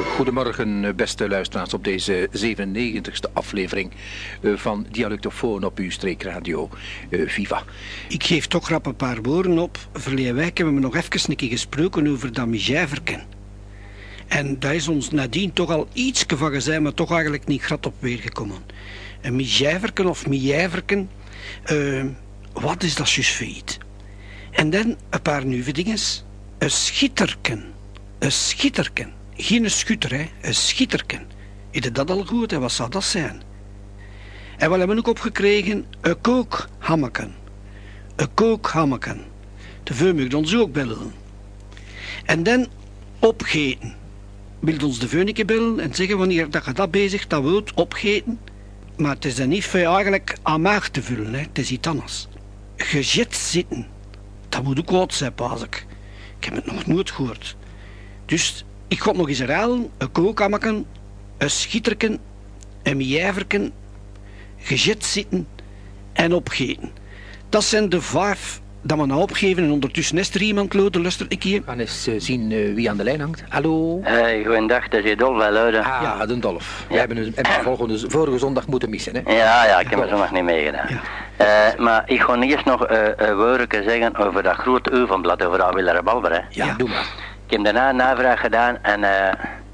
Goedemorgen, eh, beste luisteraars, op deze 97e aflevering eh, van Dialectofoon op uw streekradio eh, Viva. Ik geef toch rap een paar woorden op. Verleden week hebben we nog even een gesproken over dat mijijverken. En daar is ons nadien toch al iets van gezegd, maar toch eigenlijk niet grat op weergekomen. Een mijijverken of mijijverken, uh, wat is dat juist? En dan een paar nieuwe dingen. Een schitterken. Een schitterken. Geen schutter, hè. Een schitterken. Is dat al goed en wat zou dat zijn? En we hebben ook opgekregen een kookhammeken. Een kookhammeken. De veu mag ons ook bellen. En dan opgeten. Wil ons de veu bellen en zeggen wanneer dat je dat bezig dat wilt opgeten. Maar het is dan niet veel eigenlijk aan maag te vullen. Hè. Het is iets anders. Gezet zitten. Dat moet ook wat zijn, pas ik. Ik heb het nog nooit gehoord. Dus ik ga nog eens herhalen. Een kookhammeken, een schitterken, een mijijverken, gezet zitten en opgeten. Dat zijn de vijf dat we nou opgeven en ondertussen is er iemand loden, luister ik hier. Gaan eens uh, zien uh, wie aan de lijn hangt. Hallo? Hey, goeiedag, dat is Dolf bij Luiden. Ah, ja, de Dolf. Ja. We hebben hem volgende, vorige zondag moeten missen, hè? Ja, ja, ik heb hem zondag niet meegedaan. Ja. Uh, maar ik ga eerst nog een woordje zeggen over dat grote U-van-blad, over dat Willer Balber, hè? Ja, doe maar. Ik heb daarna een navraag gedaan en uh,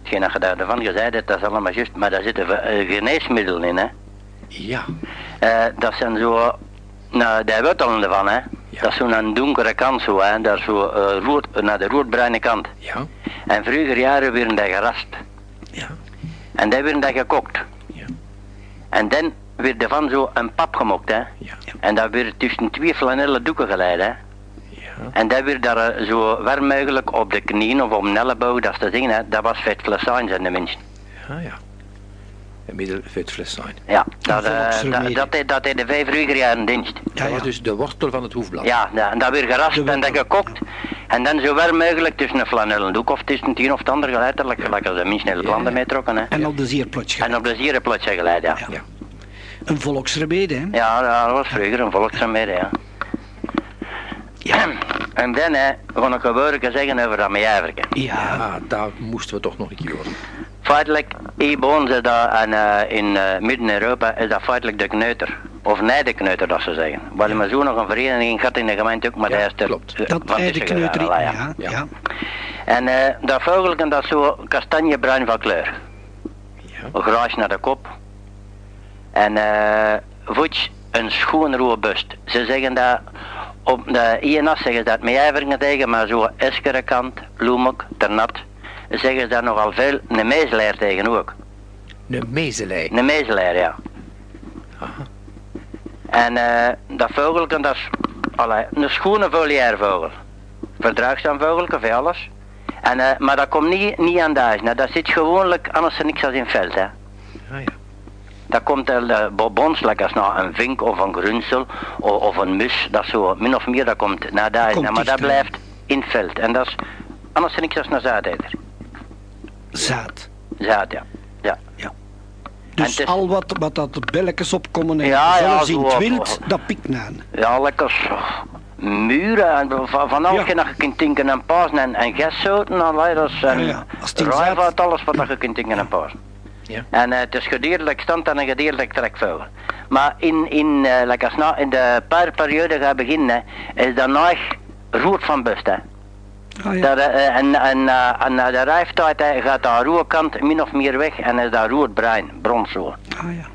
hetgeen dat je daarvan gezegd hebt, dat is allemaal juist, maar daar zitten uh, geneesmiddelen in, hè? Ja. Uh, dat zijn zo, nou, daar weet al van, hè? Ja. Dat is zo'n donkere kant zo, hè? Dat is zo rood, naar de roodbruine kant. Ja. En vroeger jaren werden dat gerast. Ja. En dan werden dat gekookt. Ja. En dan werd er van zo een pap gemokt, hè? Ja. En dat werd tussen twee flanellen doeken geleid, hè? En dat werd daar zo warm mogelijk op de knieën of op een elleboog, dat is te zien, hè, dat was vet flessijn zijn de mensen. Ah ja. Een middel vet flessijn. Ja, dat, uh, dat, dat, dat, dat de vijf ruiger jaren dienst. Ja, dat was dus de wortel van het hoefblad. Ja, ja en dat werd geraspt en dat gekookt. En dan zo warm mogelijk tussen een flanellen doek of tussen het een of het ander geleid, gelijk als de mensen in het landen mee trokken. Hè. En op de zierplotje En op de zierenplotje geleid, ja. ja. Een volksremede, hè? Ja, dat was vroeger een volksremede, ja. Ja. En dan hè, gewoon ik een woordje zeggen over dat. Ja. daar moesten we toch nog een keer horen. Feitelijk, hier ons dat, en, uh, in uh, Midden-Europa is dat feitelijk de kneuter. Of nee, de kneuter, dat ze zeggen. Waar maar zo nog een vereniging gaat in de gemeente ook, maar ja, dat is de, klopt. Dat is de kneuter, ja. ja. Ja. En uh, dat vogelken dat is zo kastanjebruin van kleur. Ja. Naar de kop. En uh, voets een schoon rode bust. Ze zeggen dat op de INS zeggen ze dat met ijveringen tegen, maar zo eskere kant, bloemok, ternat, zeggen ze daar nogal veel een tegen ook. Een mezelij? Een meesleer, ja. Aha. En uh, dat vogelken, dat is allee, een schone vogel. Verdraagzaam voor alles. En, uh, maar dat komt niet, niet aan duizend, dat zit gewoonlijk anders niks als in het veld. Hè. Ah ja. Dat komt de bobons, like als nou een vink of een grunsel of, of, een mus, dat zo min of meer dat komt naar daar, Komt maar dat blijft in het veld. En dat is anders niks als naar Zuideider. Zaad. Zuid, ja. ja. Dus het is- al wat, wat dat belletjes opkomen en Ja, ja, zelfs in het wild, dat pikt aan. Ja, lekker muren en van, van alles Ja. dat je kunt tinken en pasen en, en en leiders en Ja, ja. Als ruif zaad- uit alles wat je kunt tinken en pasen. Ja. En uh, het is gedeeltelijk stand en een gedeeltelijk trekvogel. Maar in, in, uh, like nou in de paarperiode gaat beginnen, is dat nog rood van bust. Hè. Ah, ja. Dat, uh, en en, en na de rijftijd gaat dat roe kant min of meer weg en is dat rood-bruin, brons zo. Ah, ja.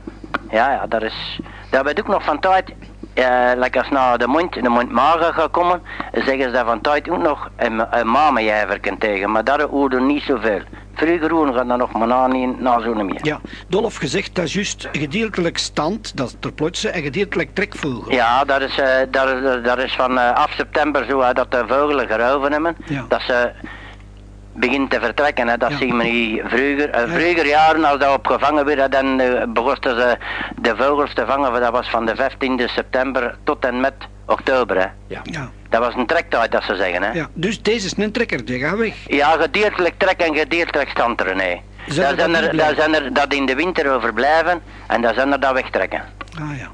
Ja, ja, dat is... Dat weet ook nog van tijd, uh, like als nou de mond, de gaat komen, zeggen ze dat van tijd ook nog een, een mamenjijverken tegen, maar dat hoorde niet zoveel. Vroeger hoorden gaat dat nog maar na, niet, na zo'n meer. ja, Dolf gezegd, dat is juist gedeeltelijk stand, dat is ter plotse, en gedeeltelijk trekvogel. Ja, dat is, uh, dat, is- dat is van uh, af september zo dat de vogelen geruiven hebben. Ja. Dat ze begint te vertrekken. Hè. Dat Ja. zien we niet vroeger. Uh, vroeger jaren als dat opgevangen werd, dan uh, begonnen ze de vogels te vangen. Dat was van de 15e september tot en met oktober. Hè. Ja. Ja. Dat was een trektijd, dat ze zeggen. Hè. ja. Dus deze is een trekker, die gaat weg. Ja, gedeeltelijk trek en gedeeltelijk stanteren. Nee. Zijn Daar zijn dat er, daar zijn er dat in de winter overblijven en daar zijn er dat wegtrekken. Ah ja.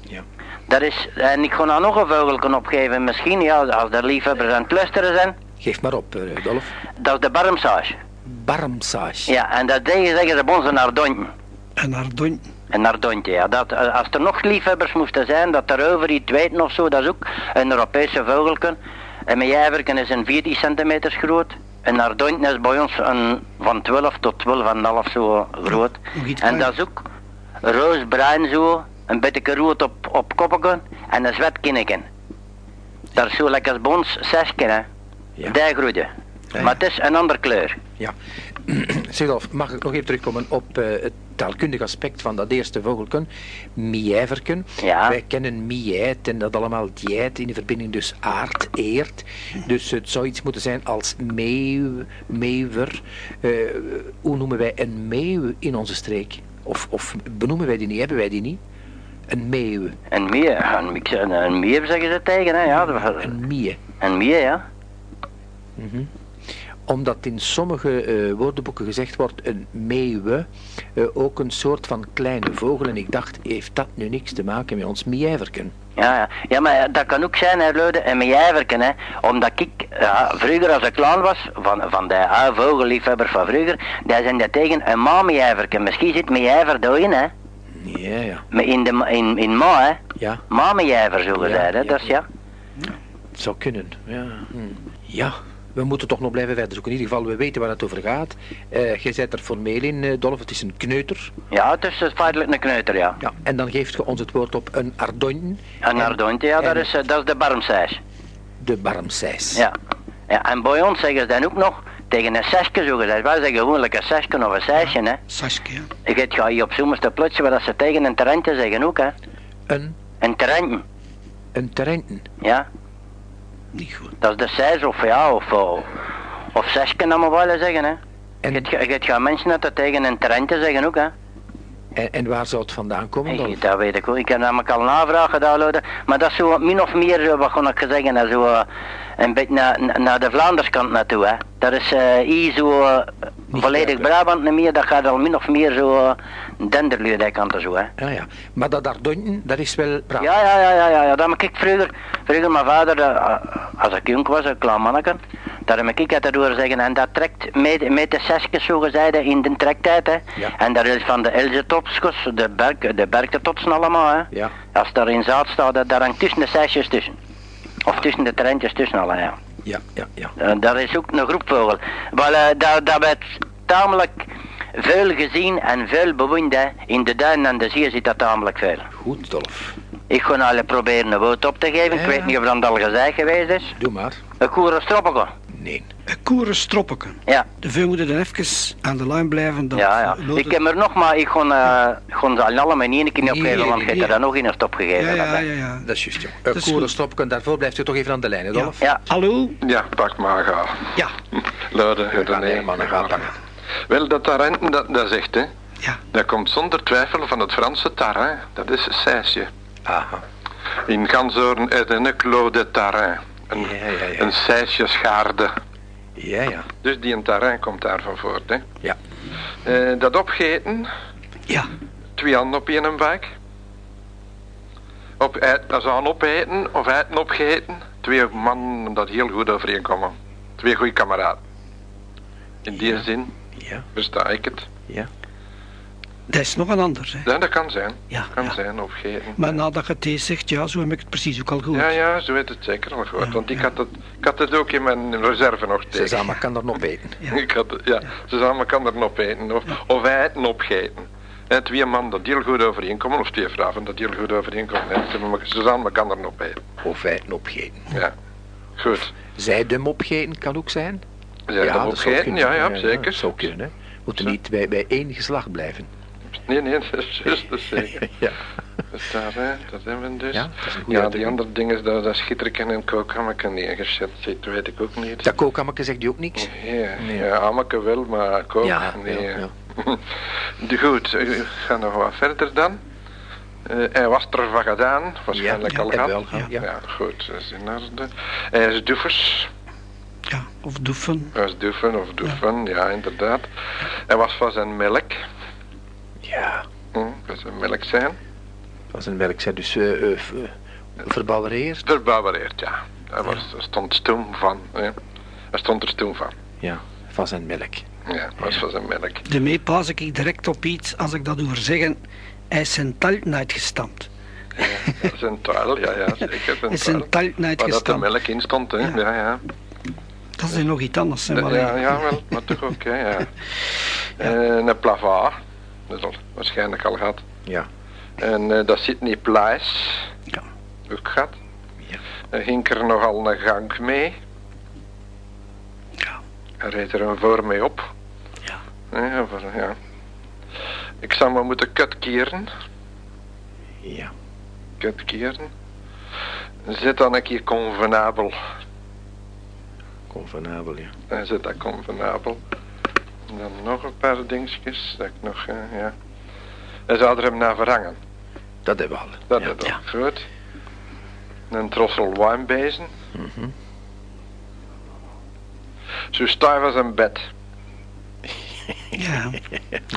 Ja. Dat is, en ik ga nou nog een vogelken opgeven, misschien ja, als de liefhebbers aan het luisteren zijn. Geef maar op, uh, Dolf. Dat is de barmsage. Barmsaas. Ja, en dat zeggen, zeggen ze bij ons een ardontje. Een ardon. Een ardontje, ja. Dat, eh, als er nog liefhebbers moesten zijn, dat er over iets weten of zo, dat is ook een Europese vogelken. En mijn jijverken is een 14 centimeter groot. Een ardontje is bij ons een, van 12 tot 12,5 zo groot. En dat is ook roosbruin zo, een beetje rood op, op koppeken en een zwet kinneken. Dat is zo lekker als bij ons zesken, hè. Ja. Groeide. Ja, Maar het is een andere kleur. Ja. Zegolf, mag ik nog even terugkomen op eh, het taalkundig aspect van dat eerste vogelken, miijverken. Ja. Wij kennen mieit en dat allemaal dieit in de verbinding dus aard, eert. Dus het zou iets moeten zijn als meeuw, meeuwer. Eh, hoe noemen wij een meeuw in onze streek? Of, of benoemen wij die niet, hebben wij die niet? Een meeuw, Een mier, een, mier zeggen ze tegen, hè. Ja, dat- een mie. een mier, ja. Mhm. Omdat in sommige eh, woordenboeken gezegd wordt een meeuwe, eh, ook een soort van kleine vogel. En ik dacht, heeft dat nu niks te maken met ons miijverken? Ja, ja. ja, maar dat kan ook zijn, hè, Luide, en mijn jijverken, hè. Omdat ik, ja, vroeger als ik klein was, van, van de oude vogelliefhebber van vroeger, daar zijn dat tegen een mamijijverken. Misschien zit mijn jijver daarin, hè. Ja, ja. Maar in, de, ma- in, in ma, hè. Ja, Mamijijver, zo gezegd, hè. ja, Dat is ja. het zou kunnen. Ja. Hm. ja, we moeten toch nog blijven verder zoeken. In ieder geval, we weten waar het over gaat. Eh je zet er formeel in, eh, Dolf, het is een kneuter. Ja, het is dus feitelijk een kneuter, ja. Ja, en dan geeft je ons het woord op een ardonje. Een ardontje, ja, dat is, eh, dat is de barmsijs. De barmsijs. Ja. ja. En bij ons zeggen ze dan ook nog, tegen een zesje zo gezegd. Wij zeggen gewoonlijk een zesje of een zesje, hè. Saskia. Ik ga hier op zomerste te plotsen waar dat ze tegen een terrentje zeggen ook, hè. Een, Een terrentje, een terrenten. ja. Niet goed. Dat is de zes of ja, of, of, of zesje, dan maar willen zeggen, hè. En, Je gaan mensen dat tegen een terrentje zeggen ook, hè. en, en waar zou het vandaan komen? Ik, dat weet ik ook. Ik heb namelijk al navraag gedaan, maar dat is zo min of meer, zo, wat kon ik zeggen, zo, eh, een beetje naar, na- naar de Vlaanderskant naartoe. Hè. Dat is eh, hier zo eh, volledig? Brabant niet meer, dat gaat al min of meer zo uh, Denderleeuw, die kant zo. Hè. Ja, ja. Maar dat ardonje, dat is wel braaf. Ja, ja, ja, ja, ja, ja. Dat heb ik vroeger, vroeger mijn vader, eh, als ik jong was, een klein manneke, dat heb ik het door zeggen. En dat trekt met, met de zesjes zo gezegd in de trektijd. Hè. Ja. En dat is van de Elzetopskos, de, berk, de berkentotsen allemaal. Hè. Ja. Als daar in zaad staat, dat- daar hangt tussen de zesjes tussen. Of tussen de terrentjes tussen alle, ja. Ja, ja, ja. Eh, daar is ook een groepvogel. Wel, eh, dat, dat werd tamelijk veel gezien en veel bewoond. hè. In de duinen en de zee zit dat tamelijk veel. Goed, Dolf. Ik ga nou proberen een woord op te geven. Ja. Ik weet niet of dat al gezegd geweest is. Doe maar. Een koerenstroppenke. Nee. Een koerenstroppeken. Ja, De veel moeten dan even aan de lijn blijven. Dat ja, ja. loopt Ik heb er nog maar, ik ga, uh, ga ze allemaal in één keer niet Nee, opgeven, want nee, je hebt nee. er dan nog in een stop gegeven. Ja, ja, dat, ja, ja. Dat is juist. Dat Een is koerenstropken, daarvoor blijft u toch even aan de lijn, hè, Dolf? Ja, Hallo? Ja, pak maar ga. Ja, Luiden, gaan nee, naar gaan pakken. Wel, dat tarenten, dat, dat zegt, hè. ja. Dat komt zonder twijfel van het Franse tarin. Dat is sijsje. Aha. In Gansoren is een clos de tarin. Een, Ja, ja, ja. een. Ja, ja. Dus die een tarin komt daarvan voort, hè. Ja. Eh, dat opgeten, Ja, twee handen op één buik. Op, dat is aan opeten of eten opgeten. Twee mannen dat heel goed overeenkomen. Twee goede kameraden. In die zin Ja, versta ik het. ja. dat is nog een ander. Hè. Ja, dat kan zijn. Ja, kan ja. zijn, opgeten. Maar nadat je het eens zegt, ja, zo heb ik het precies ook al gehoord. Ja, ja, zo weet het zeker al gehoord. Ja, Want ik, had het, ik had het ook in mijn reserve nog Ze tegen. samen kan er nog eten. Ja. Ik had, het- ja, ze samen kan er nog eten. Of, of wij eten opgeten. En twee mannen dat heel goed overeenkomen, of twee vrouwen dat heel goed overeenkomen. hè. Ze, samen kan er nog eten. Of feiten opgeten. Ja, goed. Zij dem opgeten kan ook zijn. Zijn ja, dat zou kunnen. Ja, ja, Dat zeker. zou kunnen. hè. We moeten Zo. niet bij, bij één geslacht blijven. Nee, nee, dat is dat is zeker. ja. Dat, daar, hè, dat hebben we dus. Ja, dat die andere dingen, dat, dat schitterken en kookhammeken neergezet zit, weet ik ook niet. Dat kookhammeke zegt u ook niks? Ja, Nee. ja wel, maar kook, Ja, nee. ja, ja. Goed, we gaan nog wat verder dan. Eh, hij was er van gedaan, waarschijnlijk Ja, al gehad. wel, ja. ja, goed, dat is in orde. Hij is doefers, Ja, of doefen. hij is doefen of doefen, ja. inderdaad. Hij was van zijn melk, Ja, hm, van zijn melk zijn. dat is een werk. zij Dus v- eh, verbouwereerd. Verbouwereerd, ja. Hij was, er stond stoem van, hè. hij stond er stoem van. Ja, van zijn melk. Ja, was van zijn melk. Daarmee pas ik direct op iets, als ik dat hoor zeggen, hij is zijn talten uitgestampt. Dat is een taal, ja, ja, zeker. Hij is zijn talten Waar dat de uitgestampt. melk in stond, hè. Ja. Ja, ja. Dat is nog iets anders. Hè, maar, ja, ja, wel, maar toch ook, hè, ja. En een plava, dat is al waarschijnlijk al gehad. Ja. En eh, dat zit niet Ja. ook gehad. Ja. Er ging er nogal een gang mee. Ja. Er reed er een voor mee op. Ja. Ja, voor, ja. Ik zou maar moeten kutkeren. Ja. Kutkeren. Zet dan een keer convenabel. Convenabel, ja. En zet dat convenabel. En dan nog een paar dingetjes. Dat ik nog, eh, ja. En zou er hem naar verhangen. Dat hebben we al. Dat ja. is ook goed. Een trossel wijnbezen. Mhm. Zo stijf als een bed. ja.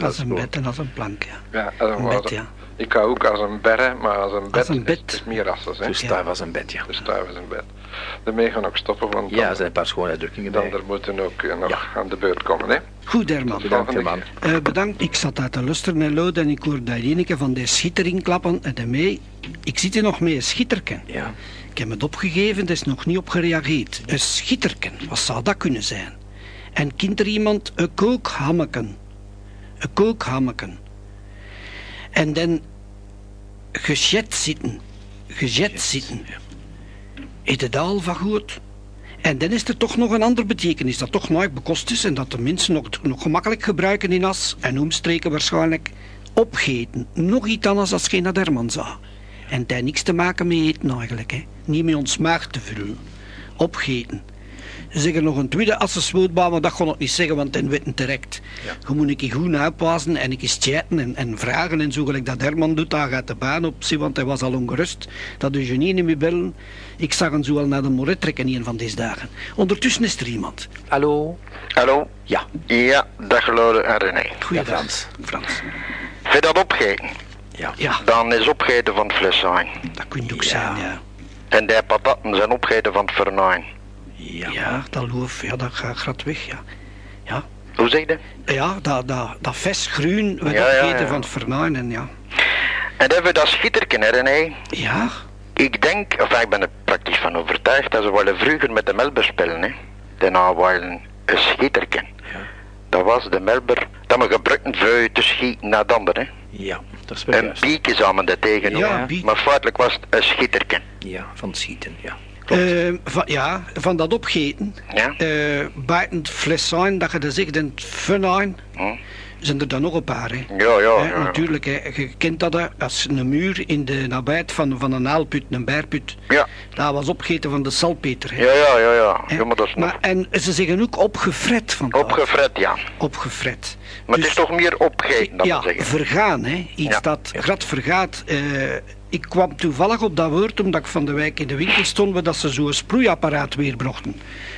Als een goed. bed en als een plank, ja. Ja, als Een een bed, ja. Ik hou ook als een berre, maar als een bed, een is- bed. Is, meer rasses, hè. Zo stijf als een bed, ja. De stijf als een bed. Daarmee gaan ook stoppen, want Ja, er zijn een paar schone uitdrukkingen dan bij. er moeten ook eh, nog Ja. aan de beurt komen, hè. Goed, Herman. Bedankt, hè, man. Eh, bedankt. Ik zat uit te luisteren en Lode en ik hoorde dat enige van de schittering klappen en daarmee... Ik zit hier nog mee een schitterken. Ja. Ik heb het opgegeven, er is nog niet op gereageerd. Een schitterken, wat zou dat kunnen zijn? En kent er iemand een kookhammeken? Een kookhammeken. En dan gejet zitten. Gejet zitten. Is het al van goed? En dan is er toch nog een andere betekenis dat toch nooit bekost is en dat de mensen nog, nog gemakkelijk gebruiken in as en omstreken waarschijnlijk opgeten. Nog iets anders als geen Derman zou. En dat heeft niks te maken met eten eigenlijk. Hè. Niet met ons maag te vullen. Opgeten. Ze zeggen nog een tweede asseswoordbaan, maar dat kon ik niet zeggen, want dan weten direct. Ja. Je moet een keer goed uitpassen en een keer chatten en, en vragen en zo, gelijk dat Herman doet, daar gaat de baan op zien, want hij was al ongerust. Dat de genie niet meer bellen. Ik zag hem zo al naar de moret trekken een van deze dagen. Ondertussen is er iemand. Hallo? Hallo? Ja. Ja, dag Lode en René. Goeiedag. Frans. Frans. Vind je dat opgeten? Ja. Ja, Dan is opgeten van het fleswijn. dat kun je ook Ja. zijn, ja. En de patatten zijn opgeten van het vernijn. Ja. Ja, dat loof, ja, dat gaat gaat weg, ja. Ja, Hoe zeg je dat? ja dat, dat, dat groen, we Ja, dat eten van het vernaaien, ja. En dan hebben we dat schitterken, hè René? Ja, Ik denk, of ik ben er praktisch van overtuigd, dat ze willen vroeger met de melber spelen, hè. Daarna willen een schitterken. Ja. Dat was de melber dat we gebruikten voor te schieten naar de ander, hè. Ja, dat is wel Een juist. bieke samen dat tegen Ja. Maar feitelijk was het een schitterken. Ja, van schieten, ja. Klopt. Eh, van, ja, van dat opgeten. Ja? eh buiten het flesijn, dat je dat zegt, en het funijn, Hm? zijn er dan nog een paar. Hè. Ja, ja. Natuurlijk, hè. je kent dat hè, als een muur in de nabijheid van, van een aalput, een berput. Ja, Dat was opgegeten van de salpeter. Hè. ja, ja, ja, ja. Ja maar dat is maar, en ze zeggen ook opgefret van opgefret, ja. Opgefret. Maar Dus- het is toch meer opgegeten, dat ja, zeggen. vergaan, hè. Iets Ja. dat grad vergaat. Eh, ik kwam toevallig op dat woord omdat ik van de wijk in de winkel stond... waar dat ze zo'n sproeiapparaat weer brachten.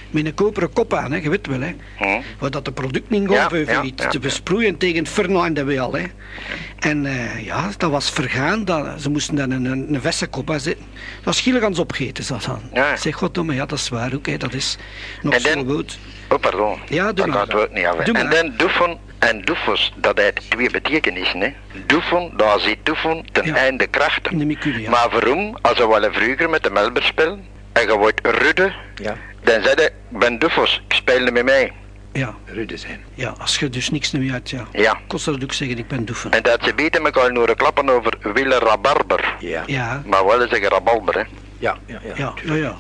Met een koperen kop aan, hè. je weet wel. Hè. Hm? Waar dat de producten in Ja, ja, te besproeien tegen het vernaaien dat we al. Hè. En eh, ja, dat was vergaan. Dat, ze moesten dan een, een, een vessenkop aan zetten. Dat is gilligans opgeten, zat dan. Ja. Zeg, goddomme, ja, dat is waar ook. Hè. Dat is nog En zo dan- goed. Oh, pardon. Ja, doe dat maar. gaat het niet af. Doe En dan doefen en doefus, dat heeft twee betekenissen. Hè. Doefen, daar zit doefen ten Ja. einde krachten. Ja. Maar waarom, als we wel vroeger met de melber spelen, en je wordt rudde, Ja. dan zeg je, ik ben doefus, ik speel niet met mij. Ja, Rude zijn. ja, als je dus niks meer uit, ja. Ja. Kost dat ook zeggen, ik ben doefen. En dat ze beter elkaar horen klappen over wille rabarber. Ja. Ja, Maar wel zeggen rabalber, hè. Ja, ja, ja. ja, ja,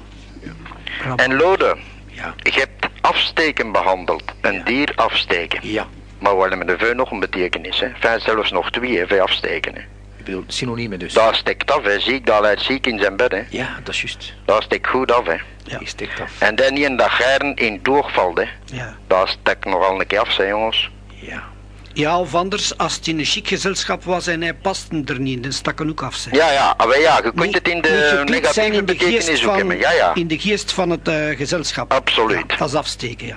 ja. En Lode, Ja. je hebt afsteken behandeld. Een dier afsteken. Ja. Maar wel met de veu nog een betekenis, hè. Zelfs nog twee, hè, voor afsteken, hè. Ik bedoel, synoniemen dus. Daar steekt af, hè. Ziek, daar leidt ziek in zijn bed, hè. Ja, dat is juist. Daar steekt goed af, hè. Ja. Die stikt af. En dan niet dat geiren in doorvalt, hè. ja. Daar steekt nogal een keer af, hè, jongens. Ja. Ja, of anders, als het in een chic gezelschap was en hij paste er niet in, dan stak hem ook af. Zeg. Ja, ja, maar ja, je kunt het in de zijn negatieve betekenis ook hebben. Ja, ja. In de geest van het eh, gezelschap. Absoluut. Ja, dat is afsteken, ja.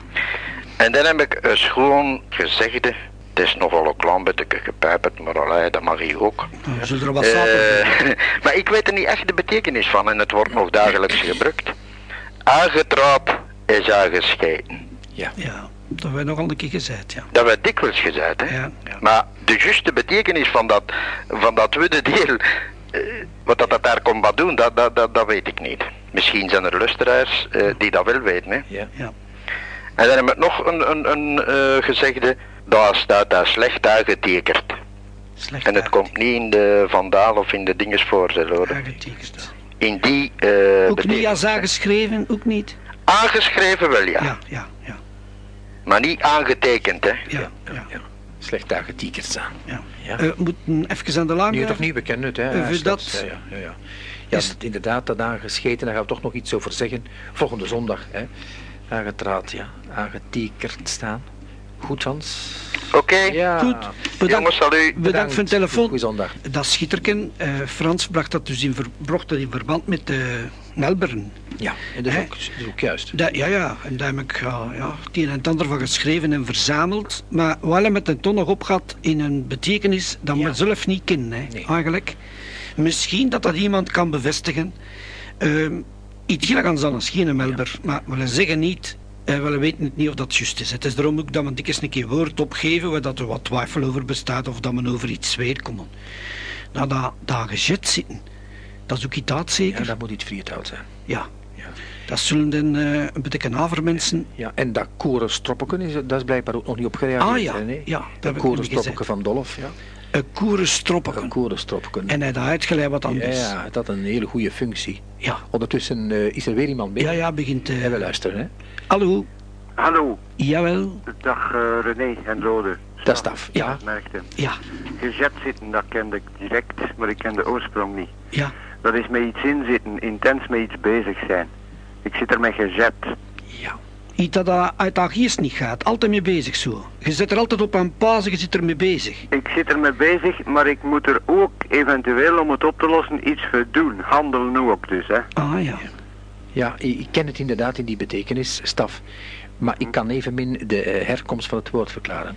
En dan heb ik een schoon gezegde. Het is nogal een klein beetje gepijperd, maar allee, dat mag je ook. Nou, We zullen er wat Eh, maar ik weet er niet echt de betekenis van en het wordt nog dagelijks gebruikt. Aangetrapt is aangescheten. Ja. Ja. Dat wij nogal een keer gezegd, ja. Dat werd dikwijls gezegd, hè. Ja. Maar de juiste betekenis van dat, van dat witte deel, eh, wat dat, dat daar komt wat doen, dat, dat, dat, dat weet ik niet. Misschien zijn er luisteraars eh, die dat wel weten, hè. Ja. ja. En dan hebben we nog een, een, een eh, gezegde, daar staat daar slecht aangetekend. Slecht En het komt niet in de vandaal of in de dinges voor, aangetekend. In die eh Ook niet als aangeschreven, ook niet. Aangeschreven wel, ja. Ja, ja, ja. Maar niet aangetekend, hè. Ja, ja. ja. Slecht daar getekend staan. ja. Ja. Eh, we moeten even aan de laan Nu toch niet, we kennen het, hè? Eh, slechts, dat- Ja, ja, ja, ja. Ja, Is- dat- inderdaad, dat aangescheten, daar gaan we toch nog iets over zeggen. Volgende zondag, hè? Aangetraad, ja. Aangetekerd staan. Goed, Hans? Oké. Ja. Goed, bedankt, Jongens, salut. bedankt voor de telefoon. Goeie zondag. Dat schitterken, eh, Frans bracht dat dus in, ver, bracht dat in verband met de Nelberen. Ja, en dat is, ook, dat is ook juist. Dat, ja, ja, en daar heb ik ja, ja, het een en het ander van geschreven en verzameld. Maar wel hem met een ton nog opgehad in een betekenis dat Ja. we zelf niet kennen, hè, Nee. eigenlijk. Misschien dat dat iemand kan bevestigen. Ehm iets gelijk aan geen Melber, maar we zeggen niet, eh, we weten het niet of dat juist is. Het is daarom ook dat we dikwijls een keer woord opgeven waar dat er wat twijfel over bestaat of dat men over iets zweer komen. Nou, dat, dat gezet zitten, dat is ook iets Ja, zeker. dat moet iets vriehout zijn. Ja. Ja. Dat zullen dan eh, een beetje avermensen. Ja, en dat koren stroppeken, is, dat is blijkbaar ook nog niet op gereageerd. Ah, ja. hè, nee? Ja, dat dat koren stroppeken van Dolf, ja. Een koeren Een. En hij had uitgeleid wat anders. ja, dat had een hele goede functie. Ja, Ondertussen eh, is er weer iemand mee. ja, ja begint... eh En we luisteren, hè. Hallo, Hallo, jawel, dag eh, René en Rode. Dat is Staf, ja. Merkte. ja, Gezet zitten, dat kende ik direct, maar ik ken de oorsprong niet. ja. Dat is met iets inzitten, intens met iets bezig zijn. Ik zit er met gezet. Iets dat dat uit geest niet gaat, altijd mee bezig zo. Je zit er altijd op een pauze, je zit er mee bezig. Ik zit er mee bezig, maar ik moet er ook eventueel om het op te lossen iets voor doen. Handelen ook dus, hè. Ah ja, Ja, ik ken het inderdaad in die betekenis, staf. Maar ik kan evenmin de eh, herkomst van het woord verklaren.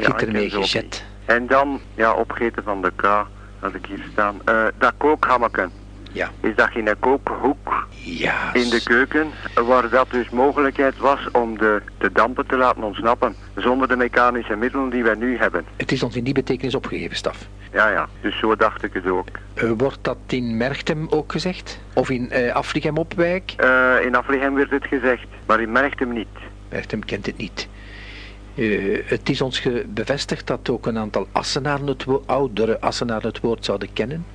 Ja, ken ermee gezet. En dan, ja, opgeten van de K, had ik hier staan. Eh, dat kookhammeken. Ja. Is dat geen kookhoek Ja. in de keuken, waar dat dus mogelijkheid was om de, de dampen te laten ontsnappen, zonder de mechanische middelen die wij nu hebben. Het is ons in die betekenis opgegeven, staf. Ja, ja, dus zo dacht ik het ook. Eh, wordt dat in Merchtem ook gezegd? Of in eh Afrigem opwijk? Eh, in Aflichem werd het gezegd, maar in Merchtem niet. Merchtem kent het niet. Het is ons bevestigd dat ook een aantal Assenaren het oudere Assenaren het woord zouden kennen.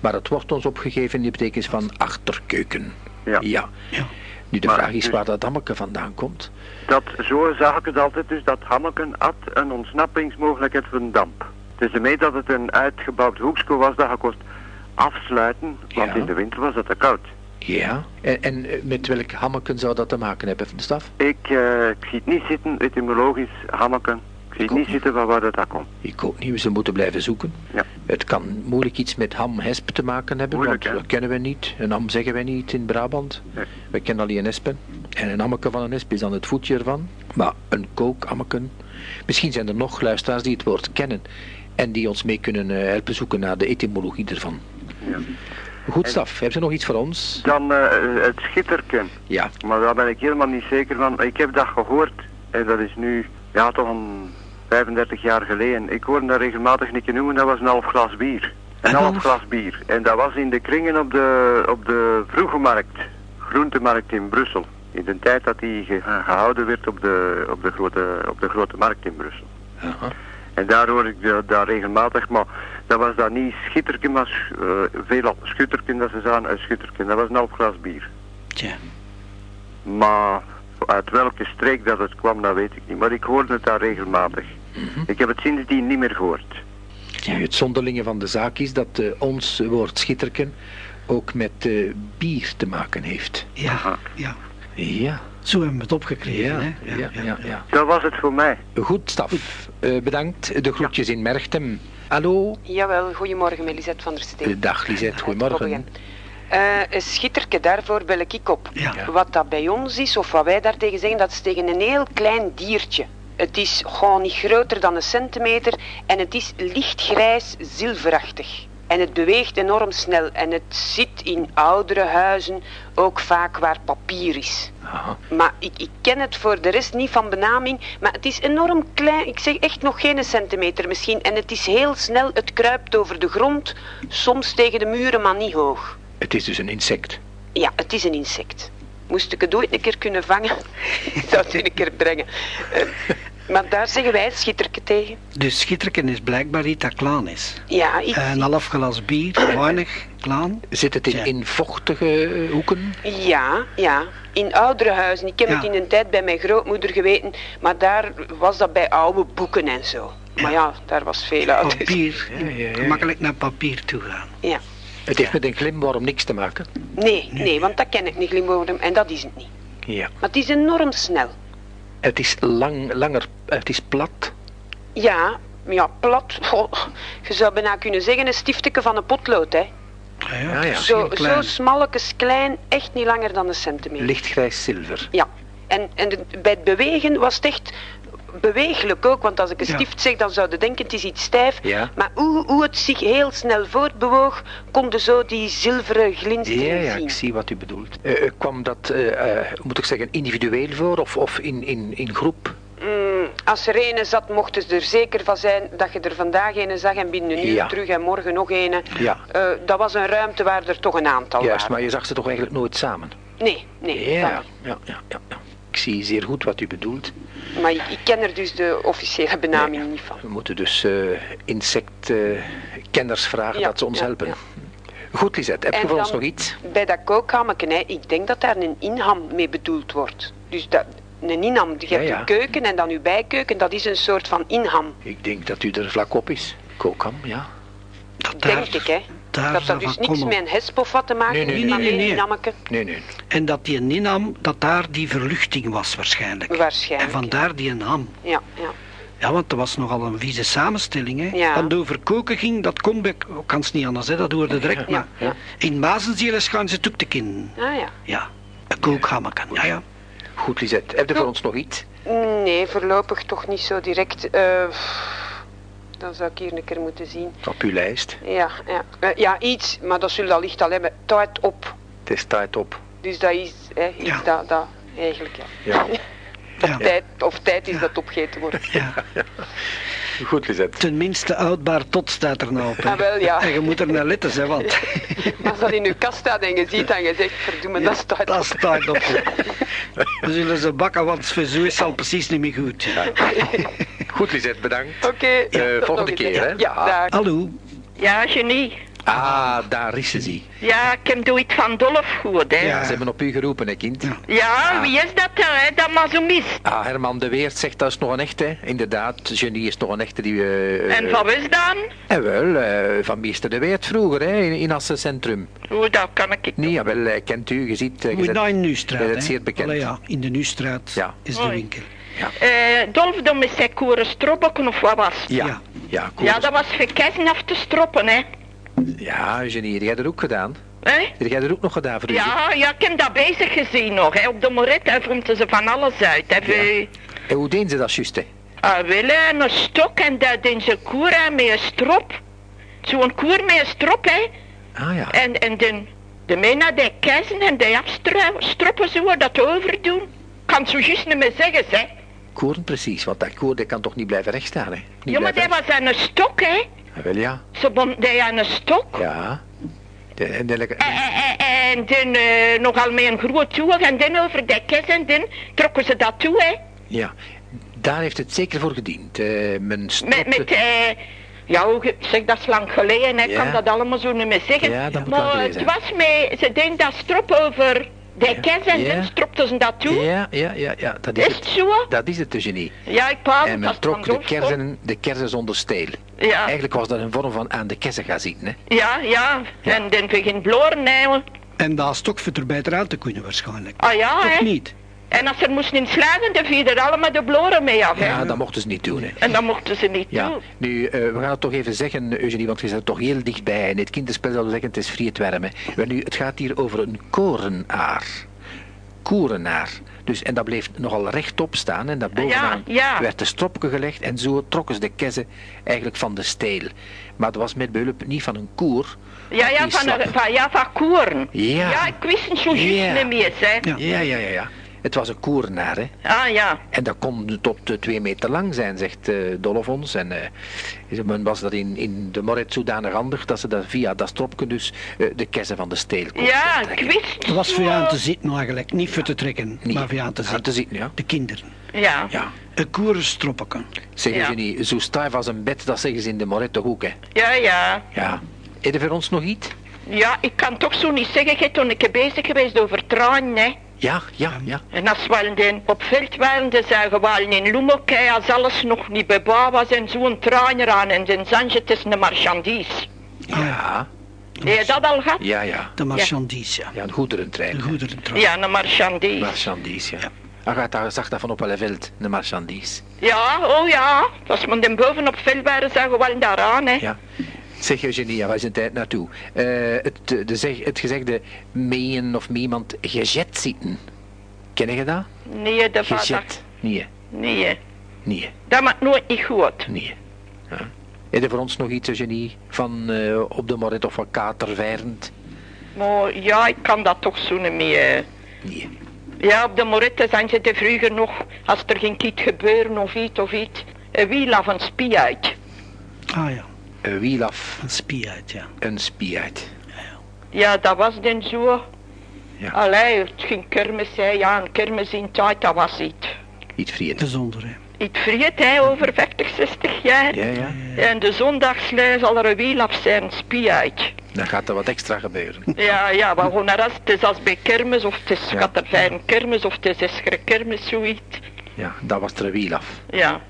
Maar het wordt ons opgegeven in de betekenis van achterkeuken. Ja. ja. Ja. Nu de Maar vraag is dus- waar dat dammeke vandaan komt. Dat, zo zag ik het altijd, dus dat Hammeken had een ontsnappingsmogelijkheid voor een damp. Het is ermee dat het een uitgebouwd hoeksko was dat je kost afsluiten, want Ja. in de winter was het te koud. Ja. En, en eh, met welk hammeken zou dat te maken hebben, de staf? Ik, eh, ik zie het niet zitten, etymologisch, Hammeken. Ik zie Ik het niet zitten van waar dat dat komt. Ik ook niet, we zullen moeten blijven zoeken. Ja. Het kan moeilijk iets met ham-hesp te maken hebben, Moeilijk, want dat kennen we niet. Een ham zeggen wij niet in Brabant. Nee. We kennen alleen een espen. En een hammeke van een esp is dan het voetje ervan. Maar een kookammeken. Misschien zijn er nog luisteraars die het woord kennen en die ons mee kunnen eh, helpen zoeken naar de etymologie ervan. Ja. Goed, Staf, hebben ze nog iets voor ons? Dan eh, het schitterken. Ja, Maar daar ben ik helemaal niet zeker van. Ik heb dat gehoord. En dat is nu, ja, toch een 35 jaar geleden. Ik hoorde dat regelmatig niet noemen. Dat was een half glas bier. Een half half? glas bier. En dat was in de kringen op de, op de vroege markt. Groentemarkt in Brussel. In de tijd dat die ge- gehouden werd op de, op, de grote, op de grote markt in Brussel. Aha. En daar hoor ik dat, dat regelmatig, maar dat was dan niet schitterken, maar eh, veelal schutterken dat ze zagen, een schutterken. Dat was een half glas bier. Tja. Maar uit welke streek dat het kwam, dat weet ik niet. Maar ik hoorde het daar regelmatig. Ik heb het sindsdien niet meer gehoord. Nu, het zonderlinge van de zaak is dat eh, ons woord schitterken ook met eh, bier te maken heeft. Ja, ja. Ja, Zo hebben we het opgekregen, ja, hè. ja, ja. ja. Dat was het voor mij. Goed, Staf. Eh, bedankt. De groetjes in Merchtem. Hallo. Jawel, goedemorgen, Melisette van der Steen. Dag Lisette, goedemorgen. Eh een schitterke, daarvoor bel ik op. Ja. Wat dat bij ons is, of wat wij daartegen zeggen, dat is tegen een heel klein diertje. Het is gewoon niet groter dan een centimeter en het is lichtgrijs, zilverachtig. En het beweegt enorm snel. En het zit in oudere huizen ook vaak waar papier is. Aha. Maar ik, ik ken het voor de rest niet van benaming. Maar het is enorm klein. Ik zeg echt nog geen centimeter misschien. En het is heel snel. Het kruipt over de grond. Soms tegen de muren, maar niet hoog. Het is dus een insect. Ja, het is een insect. Moest ik het ooit een keer kunnen vangen, ik zou het u een keer brengen. Eh, maar daar zeggen wij het schitterke tegen. Dus schitterken is blijkbaar iets dat klaan is. Ja, ik, Een half glas bier, weinig, klaan. Zit het in, Ja. in vochtige eh, hoeken? ja, ja. In oudere huizen. Ik heb Ja. het in een tijd bij mijn grootmoeder geweten, maar daar was dat bij oude boeken en zo. Maar ja, daar was veel uit. dus- Papier, Ja, ja, ja. gemakkelijk naar papier toe gaan. Ja. Het heeft met een glimworm niks te maken. Nee, nee, want dat ken ik niet, Limboordem, en dat is het niet. Ja. Maar het is enorm snel. Het is lang, langer, het is plat. Ja, ja, plat. Goh, je zou bijna kunnen zeggen een stiftje van een potlood, hè. Ja, ja, Ja, Zo, zo klein. smalletjes klein, echt niet langer dan een centimeter. Lichtgrijs zilver. Ja, en, en de- bij het bewegen was het echt beweeglijk ook, want als ik een Ja. stift zeg, dan zouden denken het is iets stijf. Ja. Maar hoe, hoe het zich heel snel voortbewoog, konden zo die zilveren glinstering Ja, ja, zien. ik zie wat u bedoelt. Eh, kwam dat, eh, moet ik zeggen, individueel voor of, of in, in, in groep? Mm, als er ene zat, mochten ze er zeker van zijn dat je er vandaag ene zag en binnen een uur Ja. terug en morgen nog ene. Ja. Dat was een ruimte waar er toch een aantal Juist, waren. maar je zag ze toch eigenlijk nooit samen? Nee, nee. ja, ja, ja. Ik zie zeer goed wat u bedoelt. Maar ik, ik ken er dus de officiële benaming niet van. We moeten dus insectkenners vragen Ja, dat ze ons ja, helpen. ja. Goed, Lisette, heb je voor ons nog iets? Bij dat kookhammeken, ik denk dat daar een inham mee bedoeld wordt. Dus dat, een inham, je hebt je keuken en dan je bijkeuken, dat is een soort van inham. Ik denk dat u er vlak op is. Kookham, ja. Dat Denk ik, hè. Daar dat dat dus niks komen. met een hesp of wat te maken Nee, nee, heeft, nee, nee, nee. Nee, nee. En dat die Ninam, dat daar die verluchting was waarschijnlijk. Waarschijnlijk, En vandaar die een ham. Ja, ja. Ja, want dat was nogal een vieze samenstelling. Hè. Ja. Want over koken ging, dat kon bij... oh, kan het niet anders, hè. dat hoorde direct. Ja, maar ja. in Mazenzielen gaan ze het ook te kind. Ah ja. Ja, een kookhammeken. Ja, ja. Goed, Lisette, heb je voor ons nog iets? Nee, voorlopig toch niet zo direct. Eh, dan zou ik hier een keer moeten zien. Op uw lijst. Ja, ja. Eh, ja iets, maar dat zullen al licht al hebben. Tijd op. Het is tijd op. Dus dat is hè, iets Ja. dat, dat eigenlijk, ja. Ja. Ja. Tijd, of tijd is dat opgegeten wordt. ja. Goed, Lisette. Tenminste, oudbaar tot staat er nou op. Ah, wel, ja. En je moet er naar letten, hè, want Maar als dat in uw kast staat en je ziet en je zegt, verdomme, dat staat dat op. staat op. We zullen ze bakken, want voor zo is al precies niet meer goed. Goed, Lisette, bedankt. Oké. Eh, volgende keer, hè? Ja, Ah. Hallo. Ja, genie. Ah, daar is ze. Ja, ik heb iets van Dolf goed, hè. Ja. Ja, Ze hebben op u geroepen, hè, kind. Ja. wie is dat dan, hè? Dat maar zo mist. Ah, Herman de Weert zegt dat is nog een echte. Inderdaad, Genie is nog een echte die... eh, En eh, van wie is dan? En wel, eh, van meester de Weert vroeger, hè, in, in Assen Centrum. Hoe, dat kan ik Nee, jawel, hij kent u, je ziet... eh, je Moet zet- naar in de je Nieuwstraat. zeer bekend. Allee, ja, in de Nieuwstraat Ja. is de winkel. Eh, Dolf, dan met zijn koren stroppen of wat was? het? Ja, Ja. ja. Ja, dat was verkessen af te stroppen, hè. Ja, Genie, heb jij dat ook gedaan? Hè? Heb jij dat ook nog gedaan voor? Ja, ja, ik heb dat bezig gezien nog, hè. Op de moret, hè, vormden ze van alles uit, hè. En hoe deden ze dat juist, hè? Ah, hè, een stok en dat in zijn koer met een strop. Zo'n koer met een strop, hè. Ah ja. En, en de, de mena die kiezen en die afstroppen zo, dat overdoen. Kan zo juist niet meer zeggen, hè. Koren precies, want dat koor dat kan toch niet blijven rechtstaan, hè? Niet Ja, maar die blijven was aan een stok, hè. Wel ja. Ze bond die aan een stok. Ja. De, en de, En, dan eh, nogal met een groot toer en dan over die kist en dan trokken ze dat toe, hè. ja. Daar heeft het zeker voor gediend. Eh mijn Met, stropte- met eh, ja, hoe ge- zeg, dat is lang geleden. Ik Ja. kan dat allemaal zo niet meer zeggen. Ja, maar het was met, ze deden dat strop over die kist en ze dat toe. Ja, ja, ja, ja, dat is Is het het. zo? Dat is het, de genie. Ja, ik praat En men trok de kersen, de kersen zonder steel. Ja, Eigenlijk was dat een vorm van aan de kersen gaan zitten, hè? ja, ja. En dan begint bloren, hè. En dat stok voor er te kunnen waarschijnlijk. Ah ja, Toch hè. niet? En als er moesten inslagen, dan viel er allemaal de bloren mee af, hè. Ja, dat mochten ze niet doen, hè? En dat mochten ze niet Ja, doen. nu, eh, we gaan het toch even zeggen, Eugenie, want je zit er toch heel dichtbij. In het kinderspel zouden we zeggen, het is hè. Wel, nu, het gaat hier over een korenaar. koerenaar. Dus, en dat bleef nogal rechtop staan en daarbovenaan Ja, ja. werd de stropje gelegd en zo trokken ze de kessen eigenlijk van de steel. Maar dat was met behulp niet van een koer. Ja, maar ja, van, een- van, ja, van koeren. Ja. Ja, ik wist het zo juist Ja. niet meer, hè. Ja. Ja, ja, ja, ja. Het was een koerenaar, hè. Ah, ja. En dat kon tot eh, twee meter lang zijn, zegt eh Dollefons. En eh, men was dat in, in de Moret zodanig handig dat ze dat via dat stropje dus eh, de kessen van de steel kon Ja, ik wist het Dat was voor je zo. aan te zitten eigenlijk. Niet voor te trekken, Nee, maar voor je aan te aan zitten. te zitten, ja. De kinderen. Ja. Ja. Een koerenstroppeken. Zeg Ja. je niet, zo stijf als een bed, dat zeggen ze in de Moret toch ook, hè. Ja, ja. Ja. Heb je voor ons nog iets? Ja, ik kan toch zo niet zeggen, gij, toen ik bezig geweest over tranen, hè. Ja, ja, ja. En als we dan op veld waren, dan zagen we in Loemok, hè, als alles nog niet bebouwd was en zo'n traan eraan. En dan zag je, het is een marchandise. Ja, Heb je dat al gehad? ja, ja. De marchandise, ja. Ja, een goederentrein. De hè. goederentrein. Ja, een marchandise. Marchandise, ja. Gaat daar, zag dat van op een veld, een marchandise. Ja, oh ja. Als we dan boven op veld waren, zagen we wel daaraan, hè. Ja. Zeg Eugenie, ja, waar is een tijd naartoe? Eh, het, de, de zeg, het gezegde meeën of iemand gezet zitten. Ken je dat? Nee, dat was dat. Gezet? Nee, Nee, hè. nee, dat maakt nooit niet goed. nee. Ja. Heb je voor ons nog iets, Eugenie, van eh, op de Moret of van Katerverend? Maar ja, ik kan dat toch zo niet meer. Nee. Ja, op de Morette zijn ze de vroeger nog, als er ging iets gebeuren of iets of iets, een wiel af een spie uit. Ah ja, Een wiel af, een spie uit, ja. een spie uit. Ja, dat was dan zo. Ja. Allee, het ging kermis, hè. ja, een kermis in tijd, dat was iets. Iets vriend. Bijzonder, hè. Iets vreed, hè, over 50, 60 jaar. Ja, ja. En de zondagslui zal er een wiel af zijn, een spie uit. Dan gaat er wat extra gebeuren. Ja, ja, maar gewoon naar als het is als bij kermis, of het is Ja. gaat er bij een kermis, of het is Eschere kermis, zoiets. Ja, dat was er een wiel af. Ja.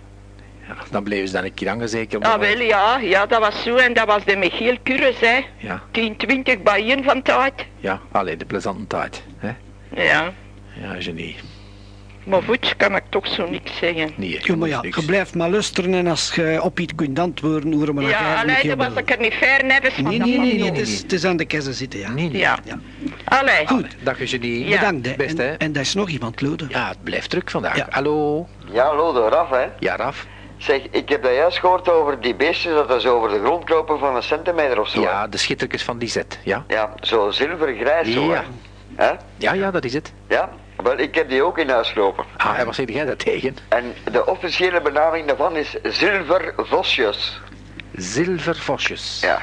Dan bleven ze dan een keer hangen zeker. op de Ah, wel, ja, ja, dat was zo. En dat was de Michiel Curres, hè. Ja, 10, 20 bijen van tijd. ja. Allee, de plezante tijd. Hè? Ja. Ja, genie. Maar voets kan ik toch zo niks zeggen. Nee, Ja, maar ja, niks. je blijft maar luisteren en als je op iets kunt antwoorden, horen we Ja, jij, moet allee, je dan was ik er niet ver nevens van Nee, dat nee, nee, nee, het is, het is aan de kessen zitten, ja. Nee, nee. Ja. Ja. Allee. Goed. Dag genie. Ja. Bedankt, hè. Best, en, hè. en daar is nog iemand, Lode. Ja, het blijft druk vandaag. Ja. Hallo. Ja, hallo, de Raf, hè. Ja, Raf. Zeg, ik heb dat juist gehoord over die beestjes dat zo over de grond kropen van een centimeter of zo. hè. Ja, de schittertjes van die zet. Ja. Ja, zo zilvergrijs zo, Ja. hè. Ja, ja, dat is het. Ja, wel, ik heb die ook in huis gelopen. Ah, en wat zeg jij daar tegen? En de officiële benaming daarvan is zilvervosjes. Zilvervosjes. Ja.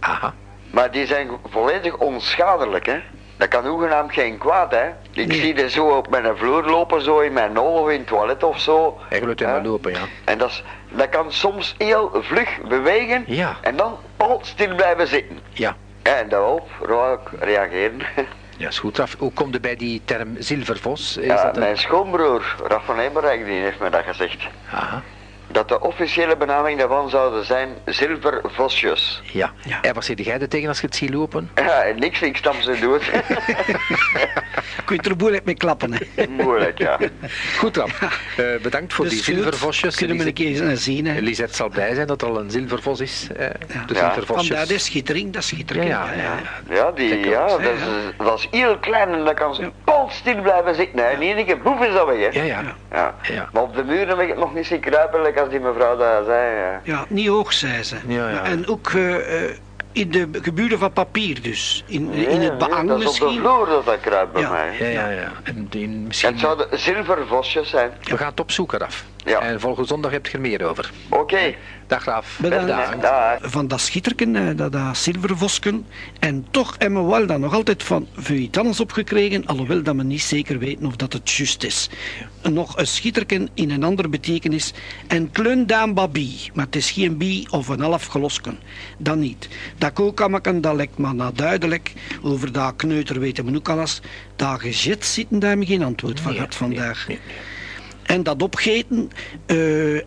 Aha. Maar die zijn volledig onschadelijk, hè. Dat kan hoegenaamd geen kwaad, hè. Ik Nee. zie er zo op mijn vloer lopen, zo in mijn nol of in het toilet of zo. Gelooft Hè? maar lopen, ja. En dat, is, dat kan soms heel vlug bewegen Ja. en dan pal stil blijven zitten. Ja. En daarop ook reageren. Ja, is goed, Raf. Hoe komt je bij die term zilvervos? Is Ja, dat een... mijn schoonbroer, Raf van Eberijk, die heeft me dat gezegd. Aha. Dat de officiële benaming daarvan zouden zijn zilvervosjes. Ja. Ja. En wat zeg jij er tegen als je het ziet lopen? Ja, niks, ik stam ze dood. Kun je er boel mee klappen, hè. Moeilijk, ja. Goed, Raf. Eh, bedankt voor die Dus goed, zilvervosjes. Kunnen we een keer eh, zien, hè. Lisette zal blij zijn dat er al een zilvervos is. eh, de Ja. zilvervosjes. Vandaar de schittering, dat schittering. Ja, ja, ja. Ja, die, ja, dat is, dat is heel klein en dat kan ze pal stil blijven zitten. Hè. En één keer boef is dat weg, hè. Ja, ja. Ja. Ja. Maar op de muren heb ik het nog niet zien kruipen, like die mevrouw dat zei. Ja. Ja, niet hoog, zei ze. Ja, ja. En ook eh, eh, in de geburen van papier dus. In, in Ja, het behang dat is op de misschien. vloer dat dat kruipt bij Ja. mij. Ja, ja, ja. En die, misschien... Het zouden zilvervosjes zijn. We gaan het opzoeken, Raf. Ja. En volgende zondag heb je er meer over. Oké. Dag, Raf. Bedankt. Bedankt. Dag. Van dat schitterken, eh, dat, dat zilvervosken. En toch hebben we wel dan nog altijd van anders opgekregen, alhoewel dat we niet zeker weten of dat het juist is. Nog een schitterken in een andere betekenis. En kleundaan babie, maar het is geen bie of een half gelosken. Dat niet. Dat kookamakken, dat lijkt me nou duidelijk. Over dat kneuter weten we ook alles. Dat gezet zitten, daar geen antwoord van Nee, gehad vandaag. nee, nee. En dat opgeten, eh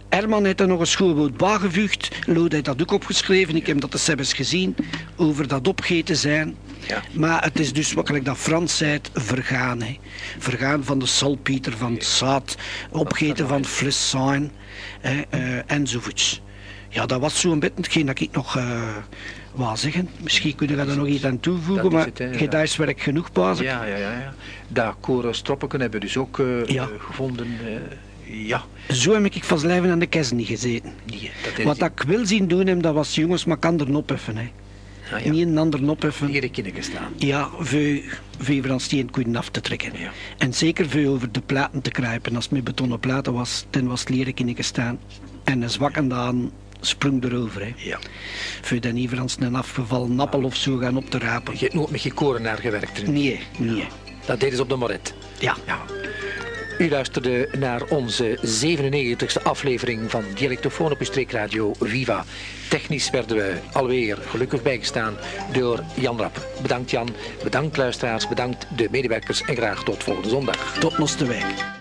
Herman heeft er nog een schoolboot bijgevoegd. Lood heeft dat ook opgeschreven, ik heb dat zelfs gezien, over dat opgeten zijn. Ja. Maar het is dus, wat ik dat Frans zei, vergaan. Hè. Vergaan van de salpieter, van het zaad, opgeten van het flessijn hè, eh, enzovoorts. Ja, dat was zo'n beetje hetgeen dat ik nog uh, wou zeggen. Misschien kunnen we er nog iets aan toevoegen, dat maar het, ja. daar is werk genoeg, baas. Ja, ja, ja. ja. Dat koren hebben we dus ook eh, Ja. gevonden. ja, Zo heb ik van lijven aan de kist niet gezeten. nee, dat Wat ik wil zien doen, hem, dat was jongens, maar kan er opheffen. Hè. Ah, ja. Niet een ander opheffen. Hier kinderen staan. Ja, veel, veel van steen kunnen af te trekken. Ja. En zeker veel over de platen te kruipen. Als het met betonnen platen was, dan was het leren gestaan. En een zwakkende aan sprong erover. Hè. Ja. Voor dan Frans een afgevallen appel of zo gaan op te rapen. Je hebt nooit met je korenaar gewerkt. hè? Nee, nee. Dat deden ze op de Moret. Ja. Ja. U luisterde naar onze 97e aflevering van Dialectofoon op uw streekradio Viva. Technisch werden we alweer gelukkig bijgestaan door Jan Rap. Bedankt Jan, bedankt luisteraars, bedankt de medewerkers en graag tot volgende zondag. Tot Nostewijk.